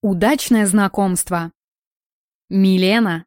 Удачное знакомство. Милена.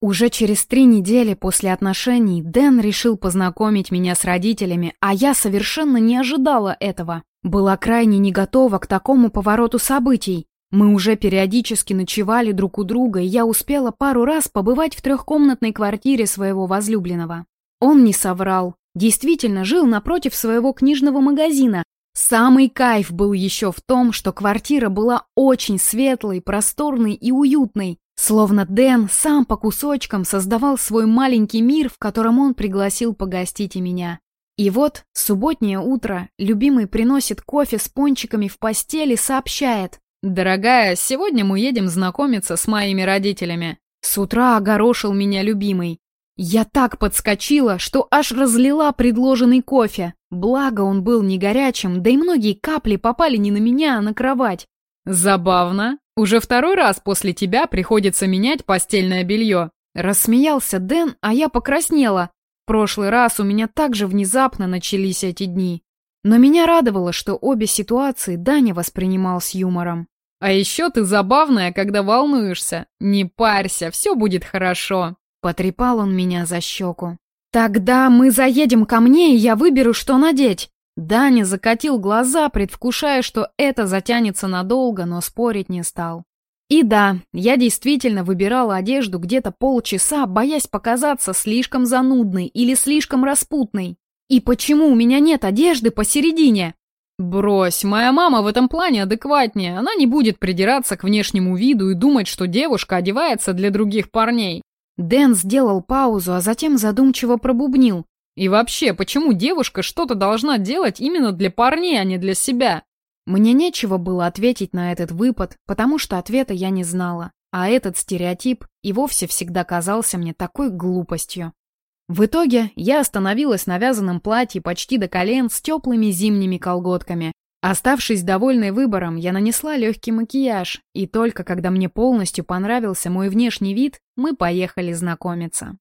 Уже через три недели после отношений Дэн решил познакомить меня с родителями, а я совершенно не ожидала этого. Была крайне не готова к такому повороту событий. Мы уже периодически ночевали друг у друга, и я успела пару раз побывать в трехкомнатной квартире своего возлюбленного. Он не соврал. Действительно жил напротив своего книжного магазина, Самый кайф был еще в том, что квартира была очень светлой, просторной и уютной, словно Дэн сам по кусочкам создавал свой маленький мир, в котором он пригласил погостить и меня. И вот, субботнее утро, любимый приносит кофе с пончиками в постели сообщает. «Дорогая, сегодня мы едем знакомиться с моими родителями». С утра огорошил меня любимый. Я так подскочила, что аж разлила предложенный кофе. Благо он был не горячим, да и многие капли попали не на меня, а на кровать. «Забавно. Уже второй раз после тебя приходится менять постельное белье». Рассмеялся Дэн, а я покраснела. В прошлый раз у меня также внезапно начались эти дни. Но меня радовало, что обе ситуации Даня воспринимал с юмором. «А еще ты забавная, когда волнуешься. Не парься, все будет хорошо». Потрепал он меня за щеку. «Тогда мы заедем ко мне, и я выберу, что надеть». Даня закатил глаза, предвкушая, что это затянется надолго, но спорить не стал. И да, я действительно выбирала одежду где-то полчаса, боясь показаться слишком занудной или слишком распутной. И почему у меня нет одежды посередине? Брось, моя мама в этом плане адекватнее. Она не будет придираться к внешнему виду и думать, что девушка одевается для других парней. Дэн сделал паузу, а затем задумчиво пробубнил. «И вообще, почему девушка что-то должна делать именно для парней, а не для себя?» Мне нечего было ответить на этот выпад, потому что ответа я не знала, а этот стереотип и вовсе всегда казался мне такой глупостью. В итоге я остановилась на вязаном платье почти до колен с теплыми зимними колготками, Оставшись довольной выбором, я нанесла легкий макияж, и только когда мне полностью понравился мой внешний вид, мы поехали знакомиться.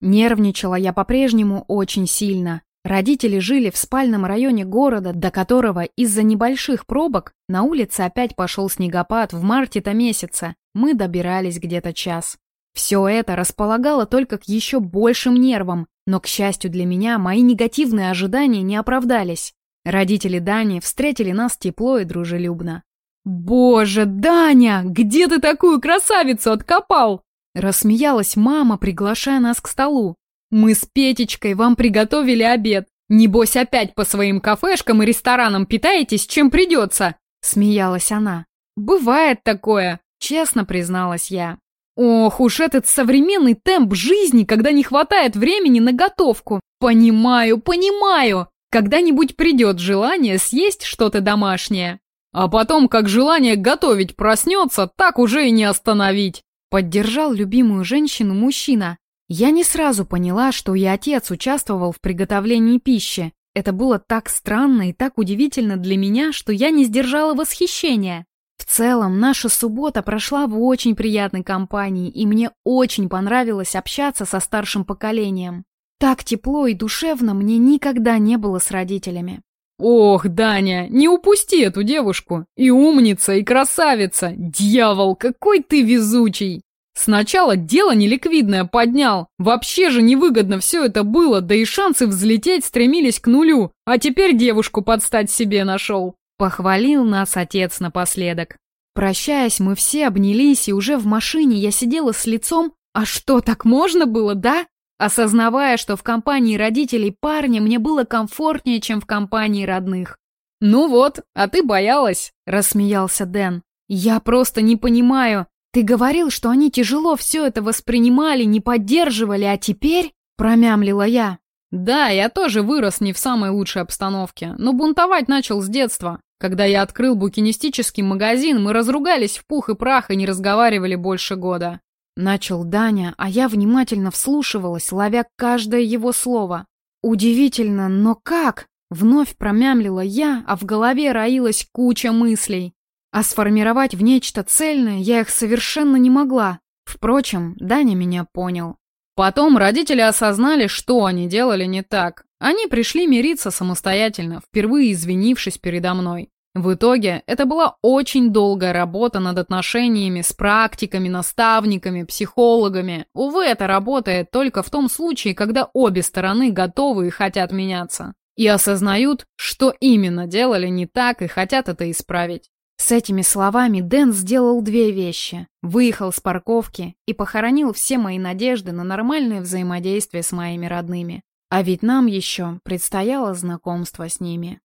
Нервничала я по-прежнему очень сильно. Родители жили в спальном районе города, до которого из-за небольших пробок на улице опять пошел снегопад в марте-то месяце. Мы добирались где-то час. Все это располагало только к еще большим нервам, но, к счастью для меня, мои негативные ожидания не оправдались. Родители Дани встретили нас тепло и дружелюбно. «Боже, Даня, где ты такую красавицу откопал?» Рассмеялась мама, приглашая нас к столу. «Мы с Петечкой вам приготовили обед. Небось опять по своим кафешкам и ресторанам питаетесь, чем придется?» Смеялась она. «Бывает такое», честно призналась я. Ох уж этот современный темп жизни, когда не хватает времени на готовку. Понимаю, понимаю. Когда-нибудь придет желание съесть что-то домашнее. А потом, как желание готовить проснется, так уже и не остановить. Поддержал любимую женщину мужчина. Я не сразу поняла, что и отец участвовал в приготовлении пищи. Это было так странно и так удивительно для меня, что я не сдержала восхищения. В целом, наша суббота прошла в очень приятной компании, и мне очень понравилось общаться со старшим поколением. Так тепло и душевно мне никогда не было с родителями. «Ох, Даня, не упусти эту девушку! И умница, и красавица! Дьявол, какой ты везучий!» Сначала дело неликвидное поднял. Вообще же невыгодно все это было, да и шансы взлететь стремились к нулю. А теперь девушку подстать себе нашел. Похвалил нас отец напоследок. Прощаясь, мы все обнялись, и уже в машине я сидела с лицом «А что, так можно было, да?» Осознавая, что в компании родителей парня мне было комфортнее, чем в компании родных. «Ну вот, а ты боялась», — рассмеялся Дэн. «Я просто не понимаю. Ты говорил, что они тяжело все это воспринимали, не поддерживали, а теперь...» — промямлила я. «Да, я тоже вырос не в самой лучшей обстановке, но бунтовать начал с детства. Когда я открыл букинистический магазин, мы разругались в пух и прах и не разговаривали больше года. Начал Даня, а я внимательно вслушивалась, ловя каждое его слово. Удивительно, но как? Вновь промямлила я, а в голове роилась куча мыслей. А сформировать в нечто цельное я их совершенно не могла. Впрочем, Даня меня понял. Потом родители осознали, что они делали не так. Они пришли мириться самостоятельно, впервые извинившись передо мной. В итоге это была очень долгая работа над отношениями с практиками, наставниками, психологами. Увы, это работает только в том случае, когда обе стороны готовы и хотят меняться. И осознают, что именно делали не так и хотят это исправить. С этими словами Дэн сделал две вещи. Выехал с парковки и похоронил все мои надежды на нормальное взаимодействие с моими родными. А ведь нам еще предстояло знакомство с ними.